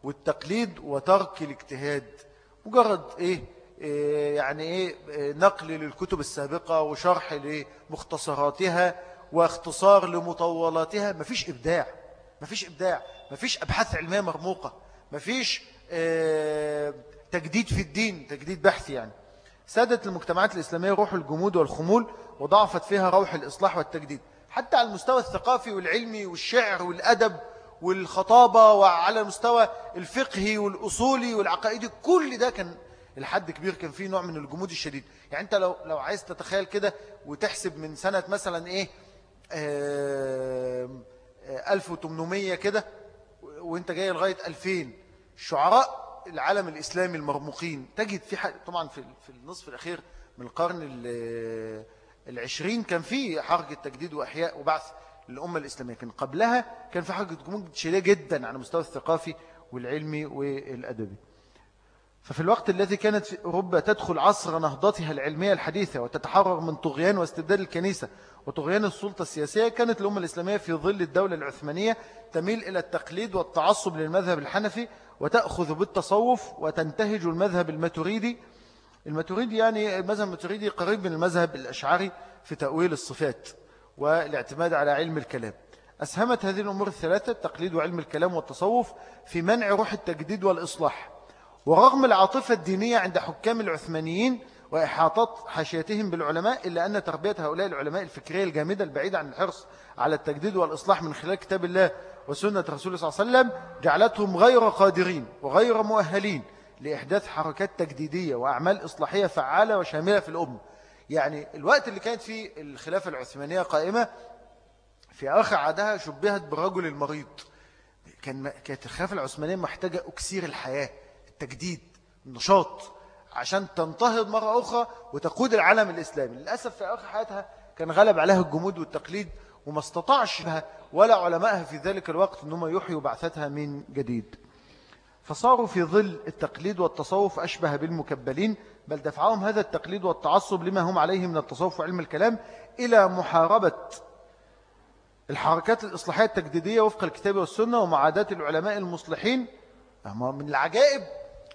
والتقليد وترك الاجتهاد. مجرد إيه, إيه يعني إيه؟ نقل للكتب السابقة وشرح لمختصراتها واختصار لمطولاتها. مفيش إبداع. مفيش إبداع. مفيش أبحاث علمية مرموقة. مفيش تجديد في الدين تجديد بحثي يعني. سادت المجتمعات الإسلامية روح الجمود والخمول وضعفت فيها روح الإصلاح والتجديد. حتى على المستوى الثقافي والعلمي والشعر والأدب والخطابة وعلى المستوى الفقهي والأصولي والعقائدي كل ده كان الحد كبير كان فيه نوع من الجمود الشديد. يعني أنت لو, لو عايز تتخيل كده وتحسب من سنة مثلا إيه آه 1800 كده وانت جاي لغاية 2000 شعراء العالم الإسلامي المرموقين. تجد في طبعا في النصف الأخير من القرن العشرين كان في حركة تجديد وأحياء وبعث للأمة الإسلامية. كان قبلها كان في حركة جمود شديدة جدا على المستوى الثقافي والعلمي والأدبي. ففي الوقت الذي كانت أوروبا تدخل عصر نهضتها العلمية الحديثة وتتحرر من طغيان واستبدال الكنيسة وطغيان السلطة السياسية كانت الأمة الإسلامية في ظل الدولة العثمانية تميل إلى التقليد والتعصب للمذهب الحنفي وتأخذ بالتصوف وتنتهج المذهب الماتريدي. الماتريدي يعني المذهب الماتريدي قريب من المذهب الأشعري في تأويل الصفات والاعتماد على علم الكلام. أسهمت هذه الأمور الثلاثة التقليد وعلم الكلام والتصوف في منع روح التجديد والإصلاح. ورغم العاطفة الدينية عند حكام العثمانيين وإحاطات حاشيتهم بالعلماء إلا أن تربية هؤلاء العلماء الفكرية الجامدة البعيدة عن الحرص على التجديد والإصلاح من خلال كتاب الله وسنة رسول صلى الله عليه وسلم جعلتهم غير قادرين وغير مؤهلين لإحداث حركات تجديدية وأعمال إصلاحية فعالة وشاملة في الأمة. يعني الوقت اللي كانت فيه الخلافة العثمانية قائمة في آخر عادها شبهت بالرجل المريض. كان كانت الخلافة العثمانية محتاجة أكسير الحياة التجديد النشاط. عشان تنتهض مرة أخرى وتقود العالم الإسلامي. للأسف في آخر حياتها كان غلب عليها الجمود والتقليد وما استطاعش بها ولا علمائها في ذلك الوقت أنهم يحيوا بعثتها من جديد. فصاروا في ظل التقليد والتصوف أشبه بالمكبلين بل دفعهم هذا التقليد والتعصب لما هم عليه من التصوف وعلم الكلام إلى محاربة الحركات الإصلاحية التجديدية وفق الكتاب والسنة ومعاداة العلماء المصلحين من العجائب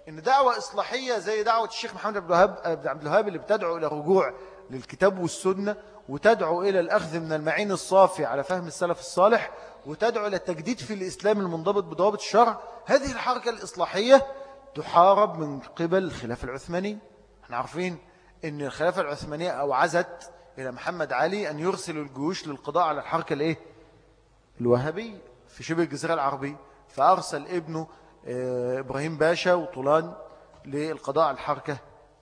إن دعوة إصلاحية زي دعوة الشيخ محمد عبد الوهاب عبد الوهاب اللي بتدعو إلى رجوع للكتاب والسنة وتدعو إلى الأخذ من المعين الصافي على فهم السلف الصالح وتدعو إلى التجديد في الإسلام المنضبط بضوابط الشرع هذه الحركة الإصلاحية تحارب من قبل الخلافة العثماني إحنا عارفين إن الخلافة العثمانية أوعزت إلى محمد علي أن يرسل الجيوش للقضاء على الحركة الإيه؟ الوهابي في شبه الجزيرة العربية فأرسل ابنه إبراهيم باشا وطولان للقضاء على الحركة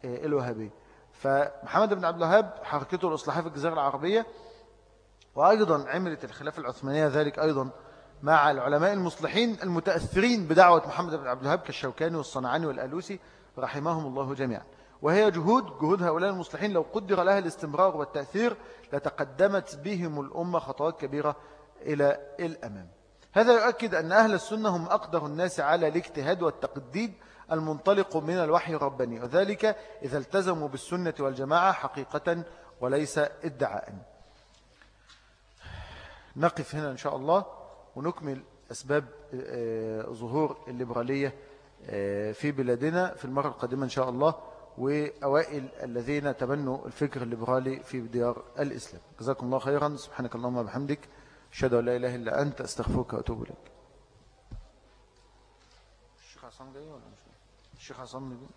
آه، الوهابية. فمحمد بن عبد الوهاب حركته الإصلاحية في الجزيرة العربية وأيضا عملت الخلافة العثمانية ذلك أيضا مع العلماء المصلحين المتأثرين بدعوة محمد بن عبد الوهاب كالشوكاني والصنعاني والألوسي رحمهم الله جميعا. وهي جهود جهود هؤلاء المصلحين لو قدر لها الاستمرار والتأثير لتقدمت بهم الأمة خطوات كبيرة إلى الأمام. هذا يؤكد أن أهل السنة هم أقدر الناس على الاجتهاد والتقديد المنطلق من الوحي الرباني وذلك إذا التزموا بالسنة والجماعة حقيقة وليس ادعاء. نقف هنا إن شاء الله ونكمل أسباب آه، ظهور الليبرالية آه، في بلادنا في المرة القادمة إن شاء الله وأوائل الذين تبنوا الفكر الليبرالي في ديار الإسلام. جزاكم الله خيرا. سبحانك اللهم وبحمدك. أشهد أن لا إله إلا أنت أستغفرك وأتوب إليك. الشيخ عصام جاي ولا مش الشيخ عصام جاي.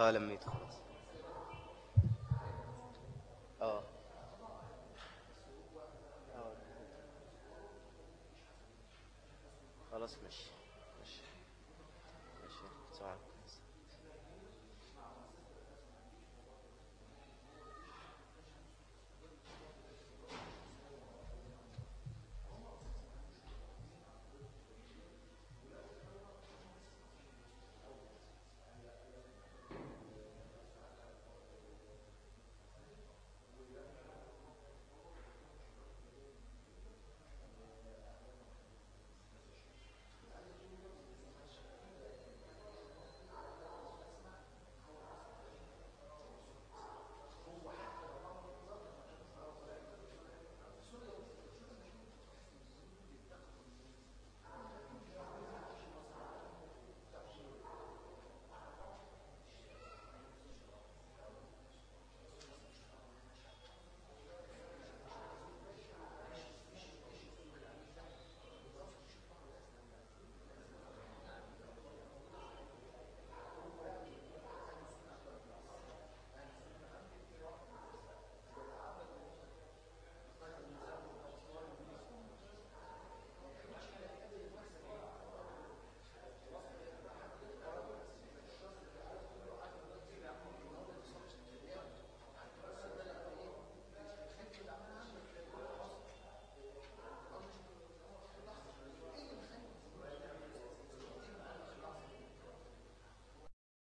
آه لميت خلاص.